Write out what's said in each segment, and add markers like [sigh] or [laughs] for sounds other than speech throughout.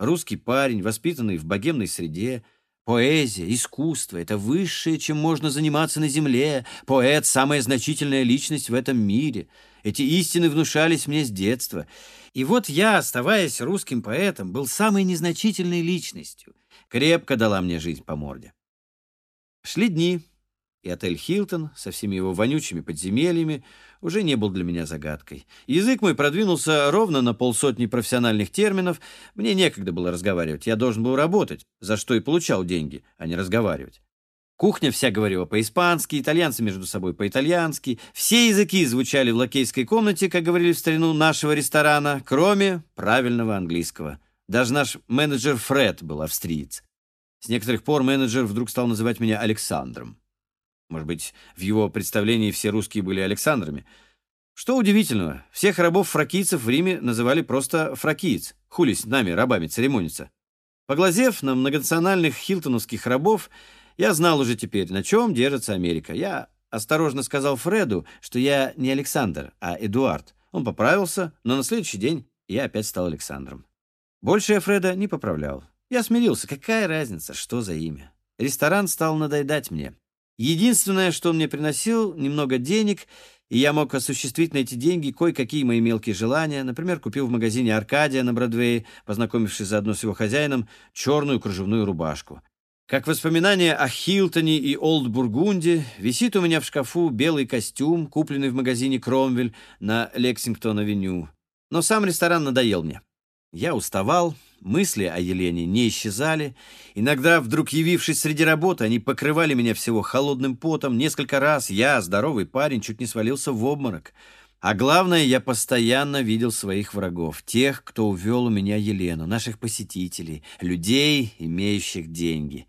Русский парень, воспитанный в богемной среде, Поэзия, искусство — это высшее, чем можно заниматься на земле. Поэт — самая значительная личность в этом мире. Эти истины внушались мне с детства. И вот я, оставаясь русским поэтом, был самой незначительной личностью. Крепко дала мне жизнь по морде. Шли дни, и отель «Хилтон» со всеми его вонючими подземельями уже не был для меня загадкой. Язык мой продвинулся ровно на полсотни профессиональных терминов. Мне некогда было разговаривать, я должен был работать, за что и получал деньги, а не разговаривать. Кухня вся говорила по-испански, итальянцы между собой по-итальянски. Все языки звучали в лакейской комнате, как говорили в старину нашего ресторана, кроме правильного английского. Даже наш менеджер Фред был австриец. С некоторых пор менеджер вдруг стал называть меня Александром. Может быть, в его представлении все русские были Александрами. Что удивительного, всех рабов-фракийцев в Риме называли просто фракиец, хули нами, рабами, церемониться. Поглазев на многонациональных хилтоновских рабов, я знал уже теперь, на чем держится Америка. Я осторожно сказал Фреду, что я не Александр, а Эдуард. Он поправился, но на следующий день я опять стал Александром. Больше я Фреда не поправлял. Я смирился, какая разница, что за имя. Ресторан стал надоедать мне. Единственное, что он мне приносил, немного денег, и я мог осуществить на эти деньги кое-какие мои мелкие желания. Например, купил в магазине «Аркадия» на Бродвее, познакомившись заодно с его хозяином, черную кружевную рубашку. Как воспоминание о Хилтоне и Олд Бургунде, висит у меня в шкафу белый костюм, купленный в магазине «Кромвель» на Лексингтон-авеню. Но сам ресторан надоел мне. Я уставал, Мысли о Елене не исчезали. Иногда, вдруг явившись среди работы, они покрывали меня всего холодным потом. Несколько раз я, здоровый парень, чуть не свалился в обморок. А главное, я постоянно видел своих врагов, тех, кто увел у меня Елену, наших посетителей, людей, имеющих деньги.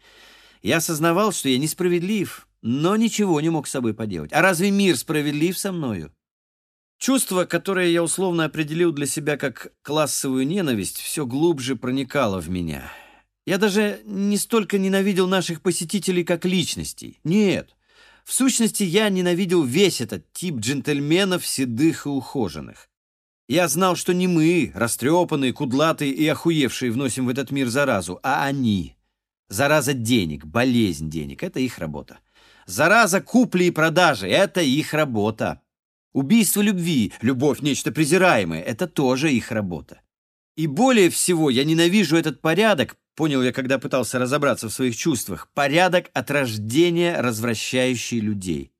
Я осознавал, что я несправедлив, но ничего не мог с собой поделать. А разве мир справедлив со мною? Чувство, которое я условно определил для себя как классовую ненависть, все глубже проникало в меня. Я даже не столько ненавидел наших посетителей как личностей. Нет. В сущности, я ненавидел весь этот тип джентльменов седых и ухоженных. Я знал, что не мы, растрепанные, кудлатые и охуевшие, вносим в этот мир заразу, а они. Зараза денег, болезнь денег — это их работа. Зараза купли и продажи — это их работа. Убийство любви, любовь — нечто презираемое — это тоже их работа. И более всего я ненавижу этот порядок, понял я, когда пытался разобраться в своих чувствах, порядок от рождения, развращающий людей.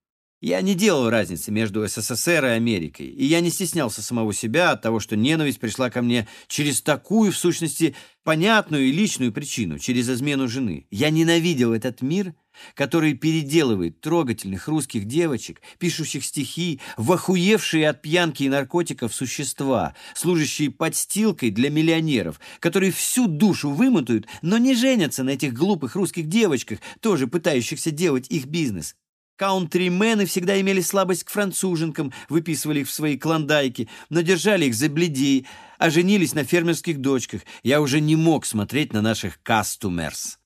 Я не делал разницы между СССР и Америкой, и я не стеснялся самого себя от того, что ненависть пришла ко мне через такую, в сущности, понятную и личную причину, через измену жены. Я ненавидел этот мир который переделывает трогательных русских девочек, пишущих стихи, в охуевшие от пьянки и наркотиков существа, служащие подстилкой для миллионеров, которые всю душу вымотают, но не женятся на этих глупых русских девочках, тоже пытающихся делать их бизнес. Каунтримены всегда имели слабость к француженкам, выписывали их в свои клондайки, но держали их за бледей, а женились на фермерских дочках. Я уже не мог смотреть на наших кастумерс.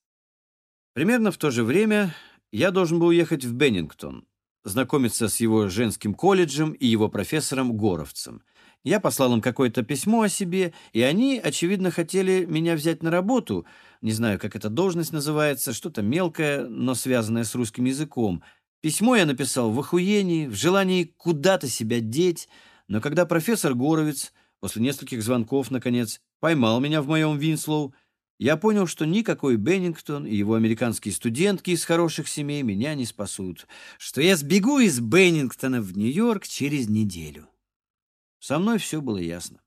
Примерно в то же время я должен был уехать в Беннингтон, знакомиться с его женским колледжем и его профессором Горовцем. Я послал им какое-то письмо о себе, и они, очевидно, хотели меня взять на работу. Не знаю, как эта должность называется, что-то мелкое, но связанное с русским языком. Письмо я написал в охуении, в желании куда-то себя деть, но когда профессор Горовец после нескольких звонков, наконец, поймал меня в моем Винслоу, я понял, что никакой Беннингтон и его американские студентки из хороших семей меня не спасут, что я сбегу из Беннингтона в Нью-Йорк через неделю. Со мной все было ясно.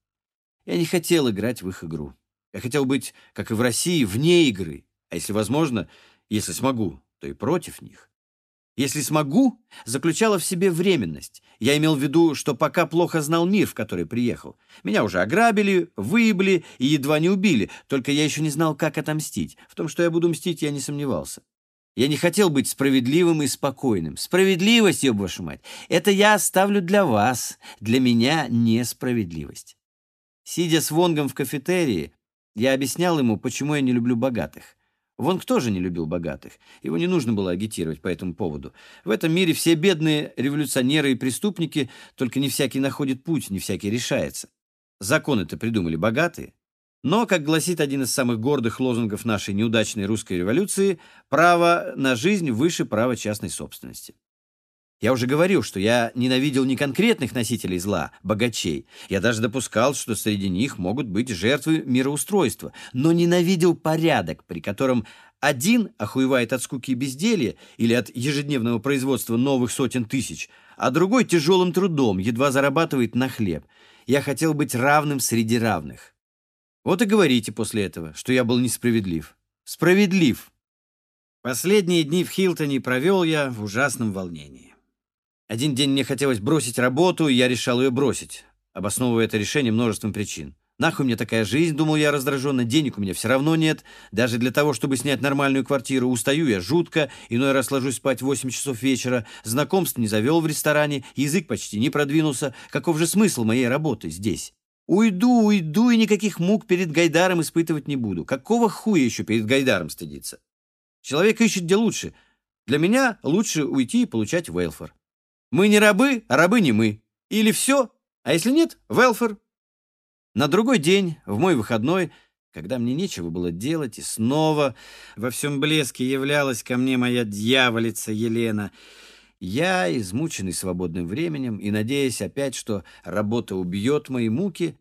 Я не хотел играть в их игру. Я хотел быть, как и в России, вне игры, а если возможно, если смогу, то и против них. Если смогу, заключала в себе временность. Я имел в виду, что пока плохо знал мир, в который приехал. Меня уже ограбили, выебли и едва не убили, только я еще не знал, как отомстить. В том, что я буду мстить, я не сомневался. Я не хотел быть справедливым и спокойным. Справедливость, ёб вашу мать, это я оставлю для вас. Для меня несправедливость. Сидя с Вонгом в кафетерии, я объяснял ему, почему я не люблю богатых. Вонг тоже не любил богатых. Его не нужно было агитировать по этому поводу. В этом мире все бедные революционеры и преступники, только не всякий находит путь, не всякий решается. Законы-то придумали богатые. Но, как гласит один из самых гордых лозунгов нашей неудачной русской революции, право на жизнь выше права частной собственности. Я уже говорил, что я ненавидел не конкретных носителей зла, богачей. Я даже допускал, что среди них могут быть жертвы мироустройства, но ненавидел порядок, при котором один охуевает от скуки и безделья или от ежедневного производства новых сотен тысяч, а другой тяжелым трудом едва зарабатывает на хлеб. Я хотел быть равным среди равных. Вот и говорите после этого, что я был несправедлив. Справедлив. Последние дни в Хилтоне провел я в ужасном волнении. Один день мне хотелось бросить работу, и я решал ее бросить, обосновывая это решение множеством причин. Нахуй мне такая жизнь, думал я раздраженно, денег у меня все равно нет. Даже для того, чтобы снять нормальную квартиру, устаю я жутко, иной раз ложусь спать в 8 часов вечера, знакомств не завел в ресторане, язык почти не продвинулся. Каков же смысл моей работы здесь? Уйду, уйду, и никаких мук перед Гайдаром испытывать не буду. Какого хуя еще перед Гайдаром стыдиться? Человек ищет где лучше. Для меня лучше уйти и получать велфор. Мы не рабы, а рабы не мы. Или все, а если нет, велфор. На другой день, в мой выходной, когда мне нечего было делать, и снова во всем блеске являлась ко мне моя дьяволица Елена, я, измученный свободным временем и надеясь опять, что работа убьет мои муки,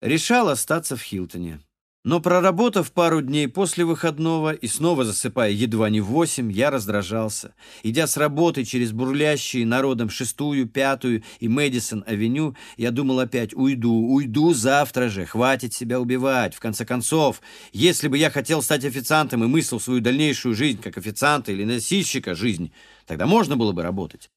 решал остаться в Хилтоне. Но проработав пару дней после выходного и снова засыпая едва не в восемь, я раздражался. Идя с работы через бурлящие народом шестую, пятую и Мэдисон-авеню, я думал опять «Уйду, уйду завтра же, хватит себя убивать». В конце концов, если бы я хотел стать официантом и мыслил свою дальнейшую жизнь как официанта или носильщика жизнь, тогда можно было бы работать.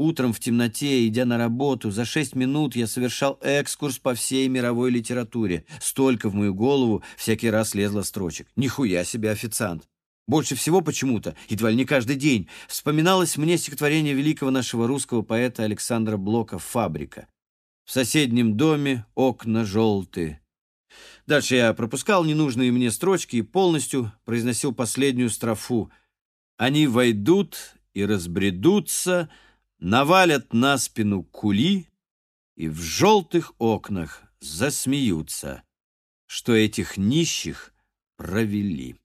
Утром в темноте, идя на работу, за шесть минут я совершал экскурс по всей мировой литературе. Столько в мою голову всякий раз лезло строчек. Нихуя себе официант. Больше всего почему-то, едва ли не каждый день, вспоминалось мне стихотворение великого нашего русского поэта Александра Блока «Фабрика». В соседнем доме окна желтые. Дальше я пропускал ненужные мне строчки и полностью произносил последнюю строфу. «Они войдут и разбредутся», навалят на спину кули и в желтых окнах засмеются, что этих нищих провели.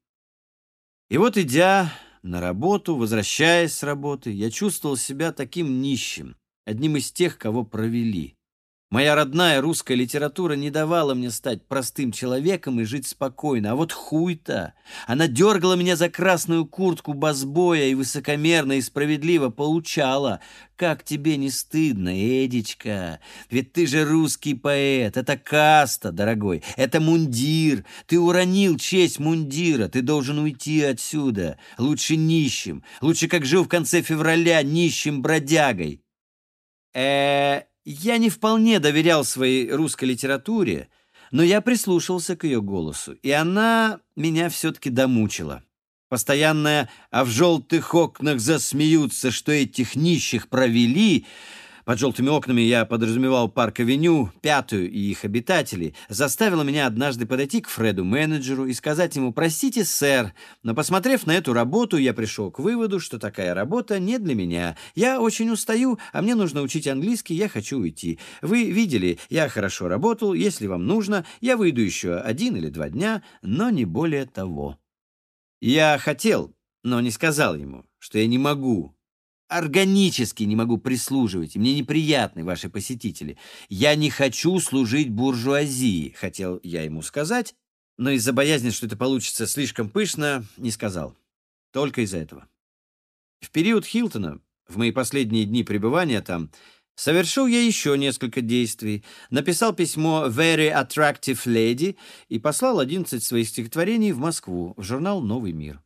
И вот, идя на работу, возвращаясь с работы, я чувствовал себя таким нищим, одним из тех, кого провели. Моя родная русская литература не давала мне стать простым человеком и жить спокойно. А вот хуй-то! Она дергала меня за красную куртку басбоя и высокомерно и справедливо получала. Как тебе не стыдно, Эдичка? Ведь ты же русский поэт. Это каста, дорогой. Это мундир. Ты уронил честь мундира. Ты должен уйти отсюда. Лучше нищим. Лучше, как жил в конце февраля, нищим бродягой. э я не вполне доверял своей русской литературе, но я прислушался к ее голосу, и она меня все-таки домучила. Постоянная «а в желтых окнах засмеются, что этих нищих провели» под желтыми окнами я подразумевал парк-авеню, пятую и их обитателей, заставила меня однажды подойти к Фреду-менеджеру и сказать ему «Простите, сэр, но посмотрев на эту работу, я пришел к выводу, что такая работа не для меня. Я очень устаю, а мне нужно учить английский, я хочу уйти. Вы видели, я хорошо работал, если вам нужно, я выйду еще один или два дня, но не более того». Я хотел, но не сказал ему, что я не могу органически не могу прислуживать, и мне неприятны ваши посетители. Я не хочу служить буржуазии, хотел я ему сказать, но из-за боязни, что это получится слишком пышно, не сказал. Только из-за этого. В период Хилтона, в мои последние дни пребывания там, совершил я еще несколько действий, написал письмо «Very Attractive Lady» и послал 11 своих стихотворений в Москву, в журнал «Новый мир».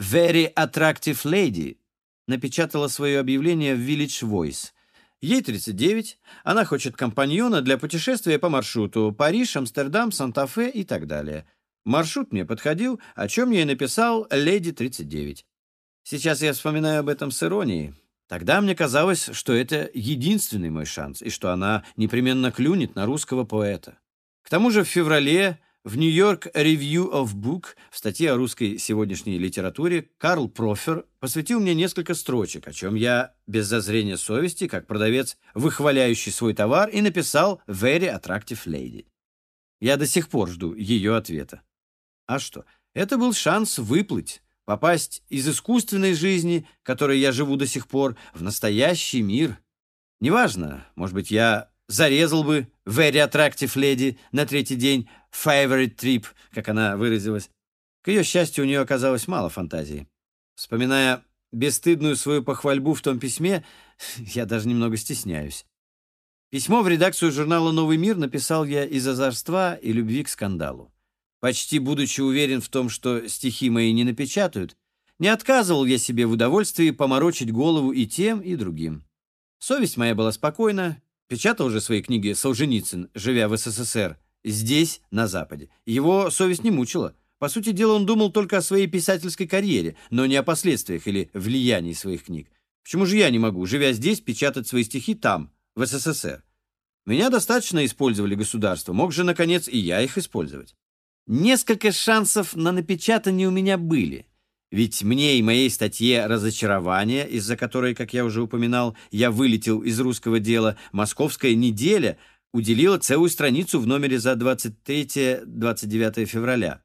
«Very Attractive Lady» напечатала свое объявление в Village Voice. Ей 39, она хочет компаньона для путешествия по маршруту Париж, Амстердам, Санта-Фе и так далее. Маршрут мне подходил, о чем я и написал «Леди 39». Сейчас я вспоминаю об этом с иронией. Тогда мне казалось, что это единственный мой шанс, и что она непременно клюнет на русского поэта. К тому же в феврале в Нью-Йорк Review of Book в статье о русской сегодняшней литературе Карл Профер посвятил мне несколько строчек, о чем я без зазрения совести, как продавец, выхваляющий свой товар, и написал «Very attractive lady». Я до сих пор жду ее ответа. А что? Это был шанс выплыть, попасть из искусственной жизни, которой я живу до сих пор, в настоящий мир. Неважно, может быть, я зарезал бы very attractive lady на третий день, favorite trip, как она выразилась. К ее счастью, у нее оказалось мало фантазии. Вспоминая бесстыдную свою похвальбу в том письме, [laughs] я даже немного стесняюсь. Письмо в редакцию журнала «Новый мир» написал я из озорства и любви к скандалу. Почти будучи уверен в том, что стихи мои не напечатают, не отказывал я себе в удовольствии поморочить голову и тем, и другим. Совесть моя была спокойна, печатал уже свои книги Солженицын, живя в СССР, здесь, на Западе. Его совесть не мучила. По сути дела, он думал только о своей писательской карьере, но не о последствиях или влиянии своих книг. Почему же я не могу, живя здесь, печатать свои стихи там, в СССР? Меня достаточно использовали государство, мог же, наконец, и я их использовать. Несколько шансов на напечатание у меня были. Ведь мне и моей статье «Разочарование», из-за которой, как я уже упоминал, я вылетел из русского дела, «Московская неделя» уделила целую страницу в номере за 23-29 февраля.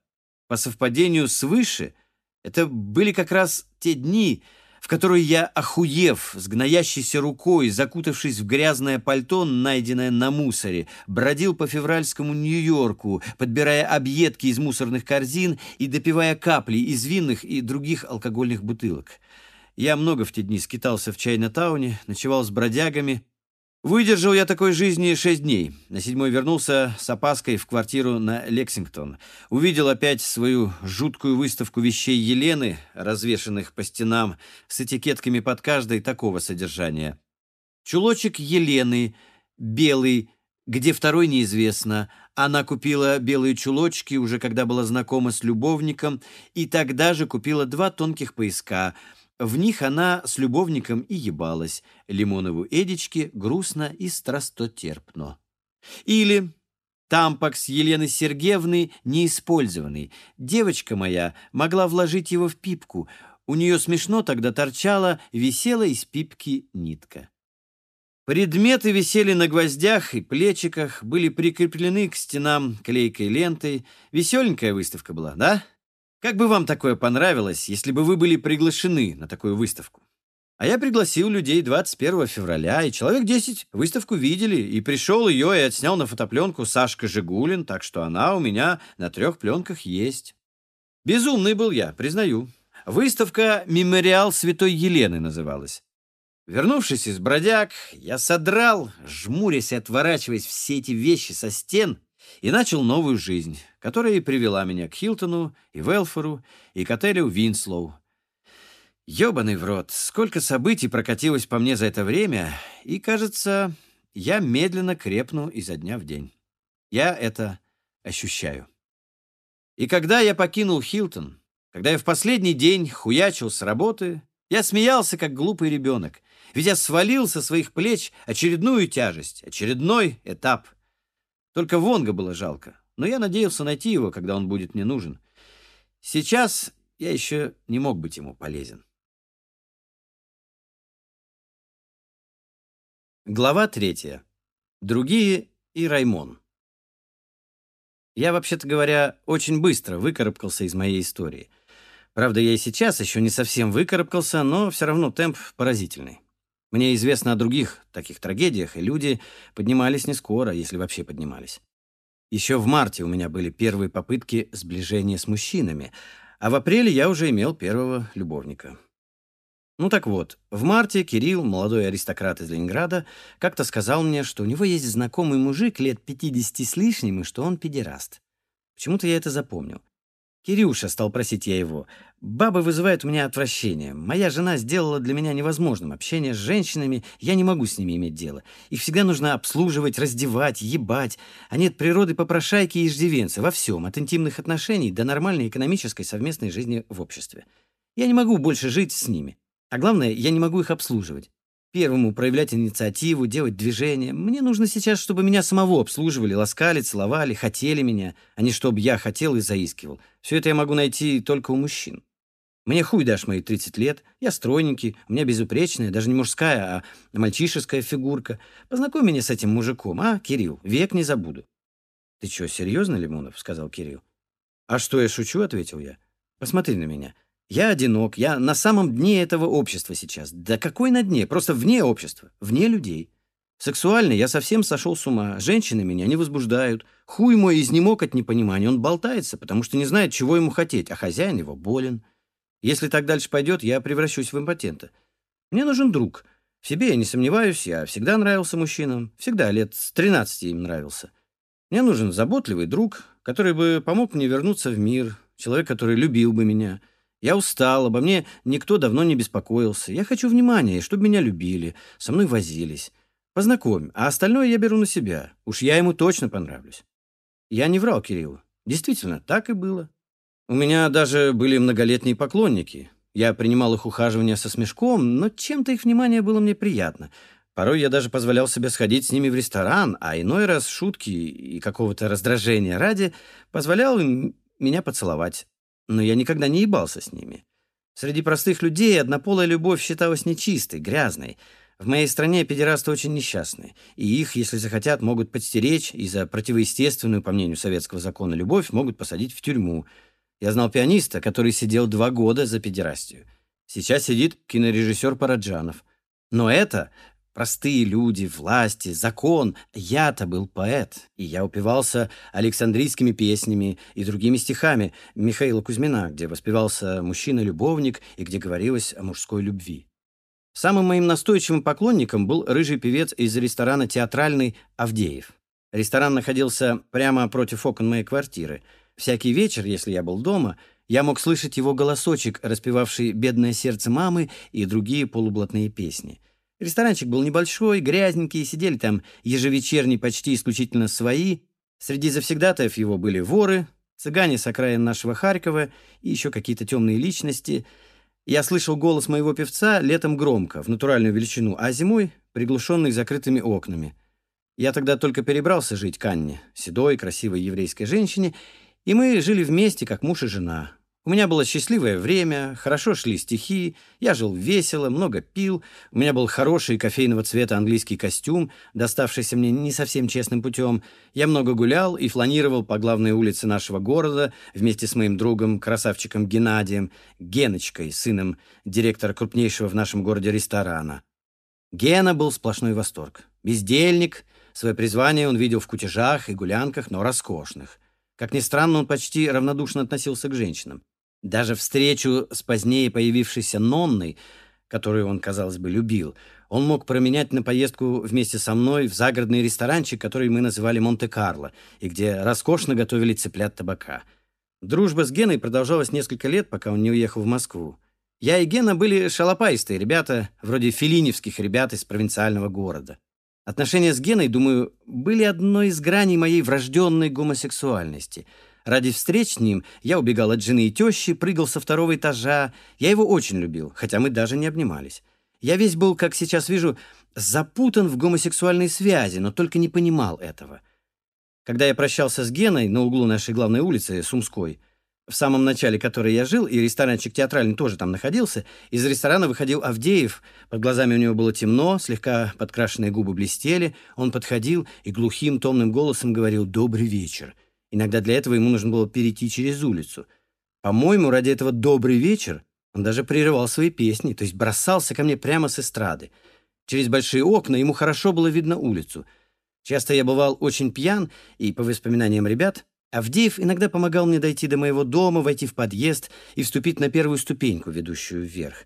По совпадению свыше, это были как раз те дни, в которую я, охуев, с гноящейся рукой, закутавшись в грязное пальто, найденное на мусоре, бродил по февральскому Нью-Йорку, подбирая объедки из мусорных корзин и допивая капли из винных и других алкогольных бутылок. Я много в те дни скитался в Чайна-тауне, ночевал с бродягами, Выдержал я такой жизни шесть дней. На седьмой вернулся с опаской в квартиру на Лексингтон. Увидел опять свою жуткую выставку вещей Елены, развешанных по стенам, с этикетками под каждой такого содержания. Чулочек Елены, белый, где второй неизвестно. Она купила белые чулочки, уже когда была знакома с любовником, и тогда же купила два тонких пояска — в них она с любовником и ебалась, Лимонову Эдичке грустно и страстотерпно. Или тампакс Елены Сергеевны неиспользованный. Девочка моя могла вложить его в пипку. У нее смешно тогда торчала, висела из пипки нитка. Предметы висели на гвоздях и плечиках, были прикреплены к стенам клейкой лентой. Веселенькая выставка была, да? Как бы вам такое понравилось, если бы вы были приглашены на такую выставку? А я пригласил людей 21 февраля, и человек 10 выставку видели, и пришел ее и отснял на фотопленку Сашка Жигулин, так что она у меня на трех пленках есть. Безумный был я, признаю. Выставка «Мемориал Святой Елены» называлась. Вернувшись из бродяг, я содрал, жмурясь и отворачиваясь все эти вещи со стен, и начал новую жизнь, которая и привела меня к Хилтону и Велфору и к отелю Винслоу. Ёбаный в рот, сколько событий прокатилось по мне за это время, и, кажется, я медленно крепну изо дня в день. Я это ощущаю. И когда я покинул Хилтон, когда я в последний день хуячил с работы, я смеялся, как глупый ребенок, ведь я свалил со своих плеч очередную тяжесть, очередной этап — только Вонга было жалко, но я надеялся найти его, когда он будет мне нужен. Сейчас я еще не мог быть ему полезен. Глава третья. Другие и Раймон. Я, вообще-то говоря, очень быстро выкарабкался из моей истории. Правда, я и сейчас еще не совсем выкарабкался, но все равно темп поразительный. Мне известно о других таких трагедиях, и люди поднимались не скоро, если вообще поднимались. Еще в марте у меня были первые попытки сближения с мужчинами, а в апреле я уже имел первого любовника. Ну так вот, в марте Кирилл, молодой аристократ из Ленинграда, как-то сказал мне, что у него есть знакомый мужик лет 50 с лишним и что он педераст. Почему-то я это запомнил. «Кирюша», — стал просить я его, — «бабы вызывают у меня отвращение. Моя жена сделала для меня невозможным общение с женщинами, я не могу с ними иметь дело. Их всегда нужно обслуживать, раздевать, ебать. Они от природы попрошайки и иждивенцы во всем, от интимных отношений до нормальной экономической совместной жизни в обществе. Я не могу больше жить с ними. А главное, я не могу их обслуживать. Первому проявлять инициативу, делать движения. Мне нужно сейчас, чтобы меня самого обслуживали, ласкали, целовали, хотели меня, а не чтобы я хотел и заискивал. Все это я могу найти только у мужчин. Мне хуй дашь мои 30 лет, я стройненький, у меня безупречная, даже не мужская, а мальчишеская фигурка. Познакомь меня с этим мужиком, а, Кирилл, век не забуду. «Ты что, серьезно, Лимонов?» — сказал Кирилл. «А что я шучу?» — ответил я. «Посмотри на меня. Я одинок, я на самом дне этого общества сейчас. Да какой на дне? Просто вне общества, вне людей. Сексуально я совсем сошел с ума. Женщины меня не возбуждают. Хуй мой изнемог от непонимания. Он болтается, потому что не знает, чего ему хотеть, а хозяин его болен. Если так дальше пойдет, я превращусь в импотента. Мне нужен друг. В себе я не сомневаюсь, я всегда нравился мужчинам. Всегда, лет с 13 им нравился. Мне нужен заботливый друг, который бы помог мне вернуться в мир, человек, который любил бы меня. Я устал, обо мне никто давно не беспокоился. Я хочу внимания, чтобы меня любили, со мной возились. Познакомь, а остальное я беру на себя. Уж я ему точно понравлюсь. Я не врал Кириллу. Действительно, так и было. У меня даже были многолетние поклонники. Я принимал их ухаживание со смешком, но чем-то их внимание было мне приятно. Порой я даже позволял себе сходить с ними в ресторан, а иной раз шутки и какого-то раздражения ради позволял им меня поцеловать. Но я никогда не ебался с ними. Среди простых людей однополая любовь считалась нечистой, грязной — в моей стране педерасты очень несчастны, и их, если захотят, могут подстеречь и за противоестественную, по мнению советского закона, любовь могут посадить в тюрьму. Я знал пианиста, который сидел два года за педерастию. Сейчас сидит кинорежиссер Параджанов. Но это простые люди, власти, закон. Я-то был поэт, и я упивался александрийскими песнями и другими стихами Михаила Кузьмина, где воспевался мужчина-любовник и где говорилось о мужской любви. Самым моим настойчивым поклонником был рыжий певец из ресторана «Театральный» Авдеев. Ресторан находился прямо против окон моей квартиры. Всякий вечер, если я был дома, я мог слышать его голосочек, распевавший «Бедное сердце мамы» и другие полублатные песни. Ресторанчик был небольшой, грязненький, сидели там ежевечерний почти исключительно свои. Среди завсегдатаев его были воры, цыгане с окраин нашего Харькова и еще какие-то темные личности — я слышал голос моего певца летом громко, в натуральную величину, а зимой приглушенный закрытыми окнами. Я тогда только перебрался жить к Анне, седой, красивой еврейской женщине, и мы жили вместе, как муж и жена. У меня было счастливое время, хорошо шли стихи, я жил весело, много пил, у меня был хороший кофейного цвета английский костюм, доставшийся мне не совсем честным путем. Я много гулял и фланировал по главной улице нашего города вместе с моим другом, красавчиком Геннадием, Геночкой, сыном директора крупнейшего в нашем городе ресторана. Гена был сплошной восторг. Бездельник, свое призвание он видел в кутежах и гулянках, но роскошных. Как ни странно, он почти равнодушно относился к женщинам. Даже встречу с позднее появившейся Нонной, которую он, казалось бы, любил, он мог променять на поездку вместе со мной в загородный ресторанчик, который мы называли Монте-Карло, и где роскошно готовили цыплят табака. Дружба с Геной продолжалась несколько лет, пока он не уехал в Москву. Я и Гена были шалопаистые ребята, вроде филиневских ребят из провинциального города. Отношения с Геной, думаю, были одной из граней моей врожденной гомосексуальности — Ради встреч с ним я убегал от жены и тещи, прыгал со второго этажа. Я его очень любил, хотя мы даже не обнимались. Я весь был, как сейчас вижу, запутан в гомосексуальной связи, но только не понимал этого. Когда я прощался с Геной на углу нашей главной улицы, Сумской, в самом начале которой я жил, и ресторанчик театральный тоже там находился, из ресторана выходил Авдеев, под глазами у него было темно, слегка подкрашенные губы блестели, он подходил и глухим томным голосом говорил «Добрый вечер». Иногда для этого ему нужно было перейти через улицу. По-моему, ради этого «добрый вечер» он даже прерывал свои песни, то есть бросался ко мне прямо с эстрады. Через большие окна ему хорошо было видно улицу. Часто я бывал очень пьян, и, по воспоминаниям ребят, Авдеев иногда помогал мне дойти до моего дома, войти в подъезд и вступить на первую ступеньку, ведущую вверх.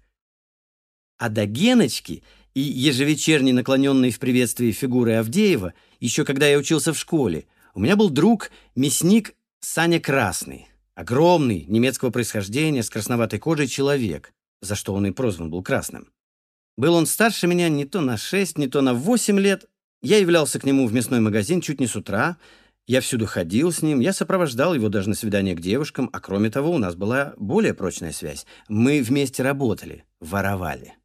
А до Геночки и ежевечерней наклоненной в приветствии фигуры Авдеева, еще когда я учился в школе, у меня был друг, мясник Саня Красный. Огромный, немецкого происхождения, с красноватой кожей человек, за что он и прозван был красным. Был он старше меня не то на шесть, не то на восемь лет. Я являлся к нему в мясной магазин чуть не с утра. Я всюду ходил с ним, я сопровождал его даже на свидание к девушкам, а кроме того, у нас была более прочная связь. Мы вместе работали, воровали.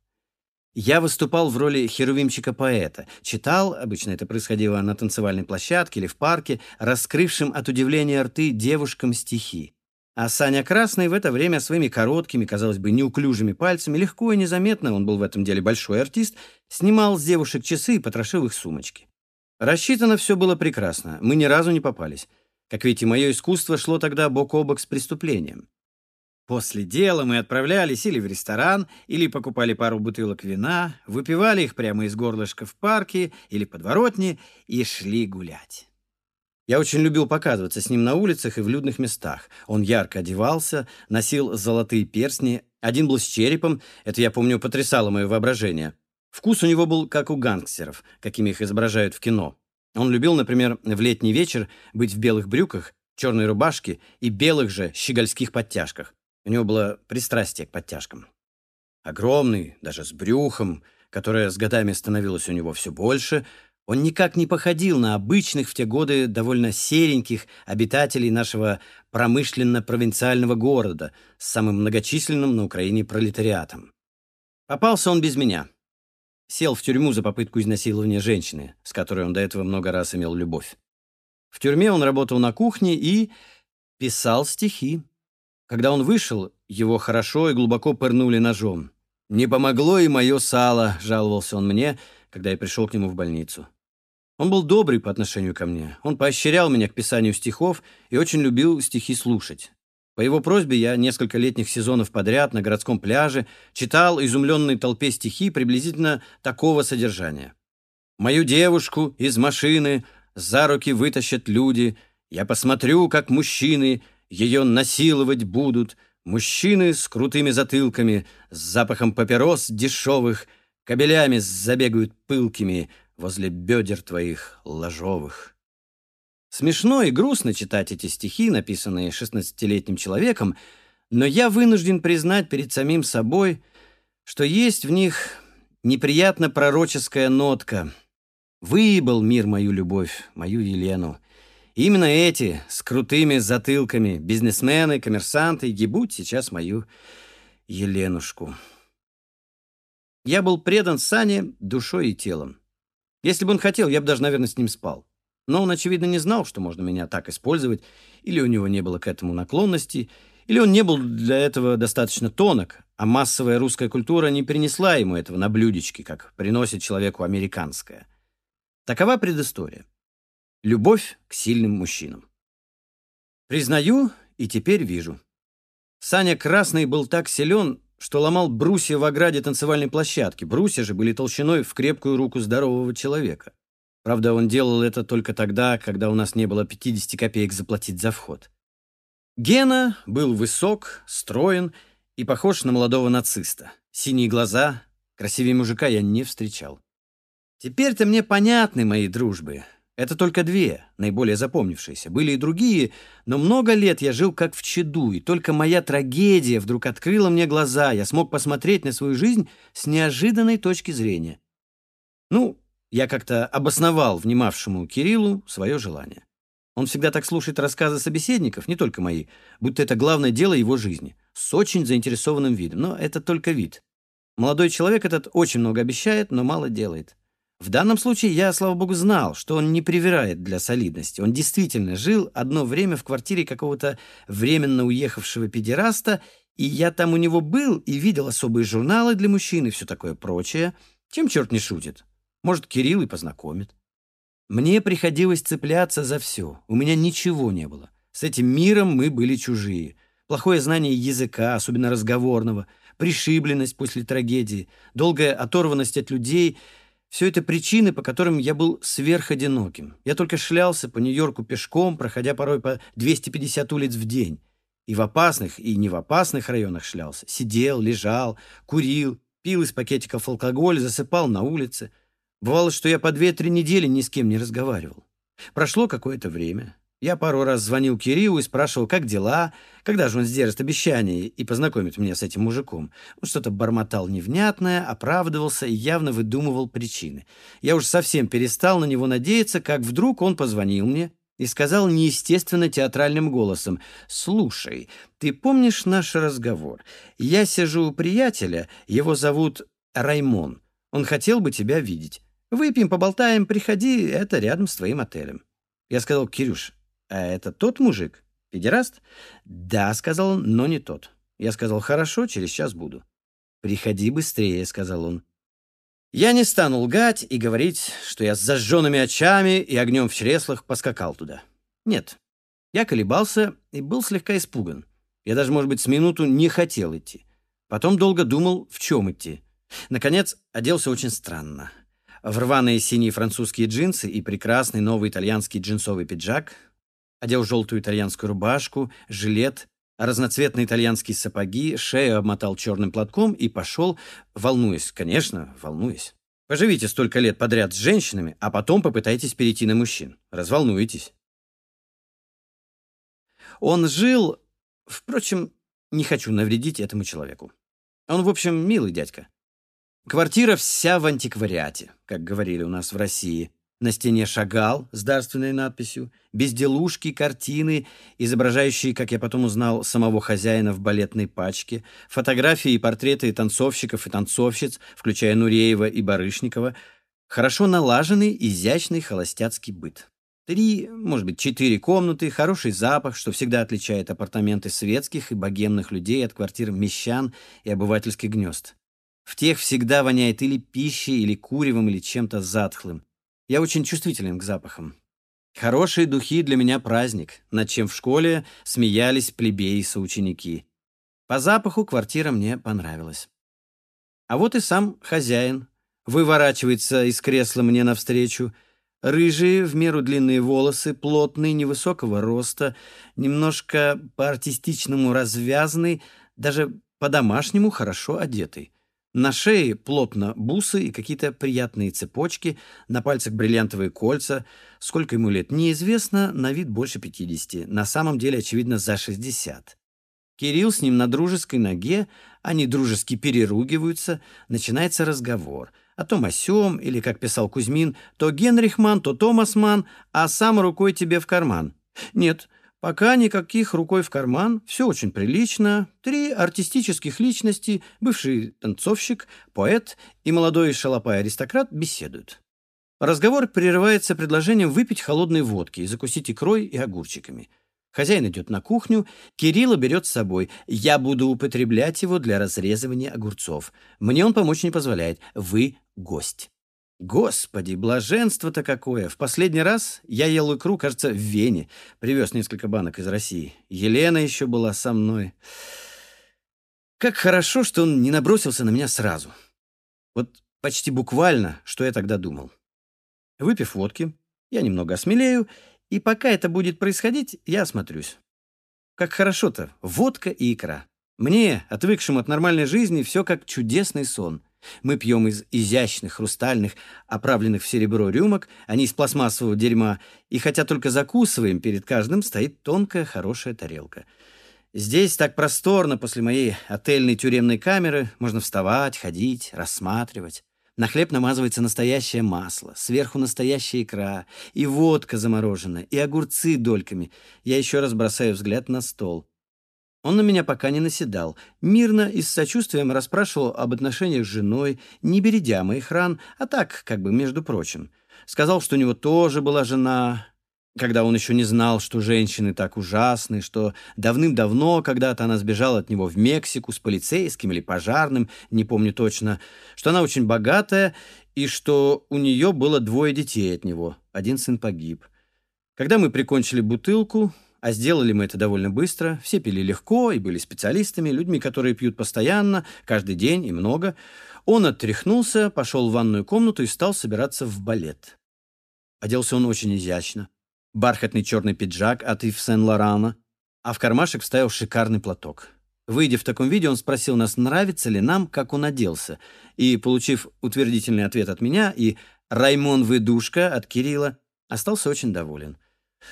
Я выступал в роли херувимчика-поэта, читал, обычно это происходило на танцевальной площадке или в парке, раскрывшим от удивления рты девушкам стихи. А Саня Красный в это время своими короткими, казалось бы, неуклюжими пальцами, легко и незаметно, он был в этом деле большой артист, снимал с девушек часы и потрошил их сумочки. Рассчитано все было прекрасно, мы ни разу не попались. Как видите, мое искусство шло тогда бок о бок с преступлением. После дела мы отправлялись или в ресторан, или покупали пару бутылок вина, выпивали их прямо из горлышка в парке или подворотне и шли гулять. Я очень любил показываться с ним на улицах и в людных местах. Он ярко одевался, носил золотые перстни, один был с черепом, это, я помню, потрясало мое воображение. Вкус у него был как у гангстеров, какими их изображают в кино. Он любил, например, в летний вечер быть в белых брюках, черной рубашке и белых же щегольских подтяжках. У него было пристрастие к подтяжкам. Огромный, даже с брюхом, которое с годами становилось у него все больше, он никак не походил на обычных в те годы довольно сереньких обитателей нашего промышленно-провинциального города с самым многочисленным на Украине пролетариатом. Попался он без меня. Сел в тюрьму за попытку изнасилования женщины, с которой он до этого много раз имел любовь. В тюрьме он работал на кухне и писал стихи. Когда он вышел, его хорошо и глубоко пырнули ножом. «Не помогло и мое сало», — жаловался он мне, когда я пришел к нему в больницу. Он был добрый по отношению ко мне. Он поощрял меня к писанию стихов и очень любил стихи слушать. По его просьбе я несколько летних сезонов подряд на городском пляже читал изумленной толпе стихи приблизительно такого содержания. «Мою девушку из машины за руки вытащат люди. Я посмотрю, как мужчины ее насиловать будут. Мужчины с крутыми затылками, с запахом папирос дешевых, кабелями забегают пылкими возле бедер твоих ложовых». Смешно и грустно читать эти стихи, написанные шестнадцатилетним человеком, но я вынужден признать перед самим собой, что есть в них неприятно пророческая нотка. Выебал мир мою любовь, мою Елену. Именно эти, с крутыми затылками, бизнесмены, коммерсанты, гибут сейчас мою Еленушку. Я был предан Сане душой и телом. Если бы он хотел, я бы даже, наверное, с ним спал. Но он, очевидно, не знал, что можно меня так использовать, или у него не было к этому наклонности, или он не был для этого достаточно тонок, а массовая русская культура не принесла ему этого на блюдечке, как приносит человеку американская. Такова предыстория. Любовь к сильным мужчинам. Признаю и теперь вижу. Саня Красный был так силен, что ломал брусья в ограде танцевальной площадки. Брусья же были толщиной в крепкую руку здорового человека. Правда, он делал это только тогда, когда у нас не было 50 копеек заплатить за вход. Гена был высок, строен и похож на молодого нациста. Синие глаза, красивее мужика я не встречал. Теперь-то мне понятны мои дружбы. Это только две, наиболее запомнившиеся. Были и другие, но много лет я жил как в чаду, и только моя трагедия вдруг открыла мне глаза. Я смог посмотреть на свою жизнь с неожиданной точки зрения. Ну, я как-то обосновал внимавшему Кириллу свое желание. Он всегда так слушает рассказы собеседников, не только мои, будто это главное дело его жизни, с очень заинтересованным видом. Но это только вид. Молодой человек этот очень много обещает, но мало делает. В данном случае я, слава богу, знал, что он не привирает для солидности. Он действительно жил одно время в квартире какого-то временно уехавшего педераста, и я там у него был и видел особые журналы для мужчин и все такое прочее. Чем черт не шутит? Может, Кирилл и познакомит. Мне приходилось цепляться за все. У меня ничего не было. С этим миром мы были чужие. Плохое знание языка, особенно разговорного, пришибленность после трагедии, долгая оторванность от людей — все это причины, по которым я был сверходиноким. Я только шлялся по Нью-Йорку пешком, проходя порой по 250 улиц в день. И в опасных, и не в опасных районах шлялся. Сидел, лежал, курил, пил из пакетиков алкоголь, засыпал на улице — Бывало, что я по две-три недели ни с кем не разговаривал. Прошло какое-то время. Я пару раз звонил Кириллу и спрашивал, как дела, когда же он сдержит обещание и познакомит меня с этим мужиком. Он что-то бормотал невнятное, оправдывался и явно выдумывал причины. Я уж совсем перестал на него надеяться, как вдруг он позвонил мне и сказал неестественно театральным голосом, «Слушай, ты помнишь наш разговор? Я сижу у приятеля, его зовут Раймон. Он хотел бы тебя видеть. Выпьем, поболтаем, приходи, это рядом с твоим отелем. Я сказал, Кирюш, а это тот мужик? Педераст? Да, сказал он, но не тот. Я сказал, хорошо, через час буду. Приходи быстрее, сказал он. Я не стану лгать и говорить, что я с зажженными очами и огнем в чреслах поскакал туда. Нет, я колебался и был слегка испуган. Я даже, может быть, с минуту не хотел идти. Потом долго думал, в чем идти. Наконец, оделся очень странно. В рваные синие французские джинсы и прекрасный новый итальянский джинсовый пиджак, одел желтую итальянскую рубашку, жилет, разноцветные итальянские сапоги, шею обмотал черным платком и пошел, волнуясь, конечно, волнуясь. Поживите столько лет подряд с женщинами, а потом попытайтесь перейти на мужчин. Разволнуетесь. Он жил... Впрочем, не хочу навредить этому человеку. Он, в общем, милый дядька. Квартира вся в антиквариате, как говорили у нас в России. На стене шагал с дарственной надписью, безделушки, картины, изображающие, как я потом узнал, самого хозяина в балетной пачке, фотографии и портреты танцовщиков и танцовщиц, включая Нуреева и Барышникова, хорошо налаженный, изящный холостяцкий быт. Три, может быть, четыре комнаты, хороший запах, что всегда отличает апартаменты светских и богемных людей от квартир мещан и обывательских гнезд. В тех всегда воняет или пищей, или куревом, или чем-то затхлым. Я очень чувствителен к запахам. Хорошие духи для меня праздник, над чем в школе смеялись плебеи-соученики. По запаху квартира мне понравилась. А вот и сам хозяин выворачивается из кресла мне навстречу — Рыжие, в меру длинные волосы, плотный, невысокого роста, немножко по-артистичному развязанный, даже по-домашнему хорошо одетый. На шее плотно бусы и какие-то приятные цепочки, на пальцах бриллиантовые кольца. Сколько ему лет, неизвестно, на вид больше 50, на самом деле, очевидно, за 60. Кирилл с ним на дружеской ноге, они дружески переругиваются, начинается разговор — о том о сём, или, как писал Кузьмин, то Генрихман, то Томасман, а сам рукой тебе в карман. Нет, пока никаких рукой в карман, все очень прилично. Три артистических личности, бывший танцовщик, поэт и молодой шалопай-аристократ беседуют. Разговор прерывается предложением выпить холодной водки и закусить икрой и огурчиками. Хозяин идет на кухню, Кирилла берет с собой. Я буду употреблять его для разрезывания огурцов. Мне он помочь не позволяет. Вы гость. Господи, блаженство-то какое! В последний раз я ел икру, кажется, в Вене. Привез несколько банок из России. Елена еще была со мной. Как хорошо, что он не набросился на меня сразу. Вот почти буквально, что я тогда думал. Выпив водки, я немного осмелею и пока это будет происходить, я осмотрюсь. Как хорошо-то, водка и икра. Мне, отвыкшему от нормальной жизни, все как чудесный сон. Мы пьем из изящных, хрустальных, оправленных в серебро рюмок, а не из пластмассового дерьма, и хотя только закусываем, перед каждым стоит тонкая, хорошая тарелка. Здесь так просторно после моей отельной тюремной камеры, можно вставать, ходить, рассматривать. На хлеб намазывается настоящее масло, сверху настоящая икра, и водка замороженная, и огурцы дольками. Я еще раз бросаю взгляд на стол. Он на меня пока не наседал. Мирно и с сочувствием расспрашивал об отношениях с женой, не бередя моих ран, а так, как бы, между прочим. Сказал, что у него тоже была жена, когда он еще не знал, что женщины так ужасны, что давным-давно когда-то она сбежала от него в Мексику с полицейским или пожарным, не помню точно, что она очень богатая и что у нее было двое детей от него, один сын погиб. Когда мы прикончили бутылку, а сделали мы это довольно быстро, все пили легко и были специалистами, людьми, которые пьют постоянно, каждый день и много, он оттряхнулся, пошел в ванную комнату и стал собираться в балет. Оделся он очень изящно бархатный черный пиджак от Ив Сен-Лорана, а в кармашек вставил шикарный платок. Выйдя в таком виде, он спросил нас, нравится ли нам, как он оделся, и, получив утвердительный ответ от меня и «Раймон Выдушка» от Кирилла, остался очень доволен.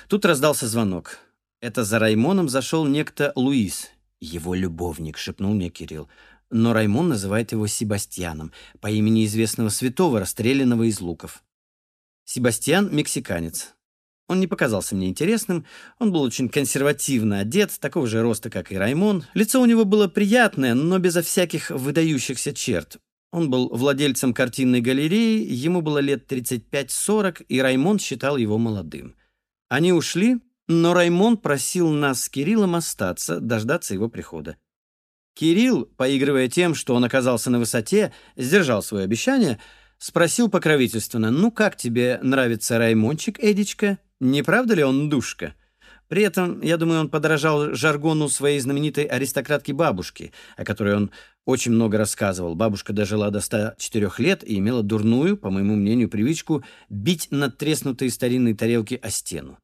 Тут раздался звонок. Это за Раймоном зашел некто Луис. «Его любовник», — шепнул мне Кирилл. Но Раймон называет его Себастьяном, по имени известного святого, расстрелянного из луков. Себастьян — мексиканец. Он не показался мне интересным, он был очень консервативно одет, такого же роста, как и Раймон. Лицо у него было приятное, но безо всяких выдающихся черт. Он был владельцем картинной галереи, ему было лет 35-40, и Раймон считал его молодым. Они ушли, но Раймон просил нас с Кириллом остаться, дождаться его прихода. Кирилл, поигрывая тем, что он оказался на высоте, сдержал свое обещание — спросил покровительственно, «Ну как тебе нравится Раймончик, Эдичка? Не правда ли он душка?» При этом, я думаю, он подражал жаргону своей знаменитой аристократки-бабушки, о которой он очень много рассказывал. Бабушка дожила до 104 лет и имела дурную, по моему мнению, привычку бить надтреснутые старинные тарелки о стену.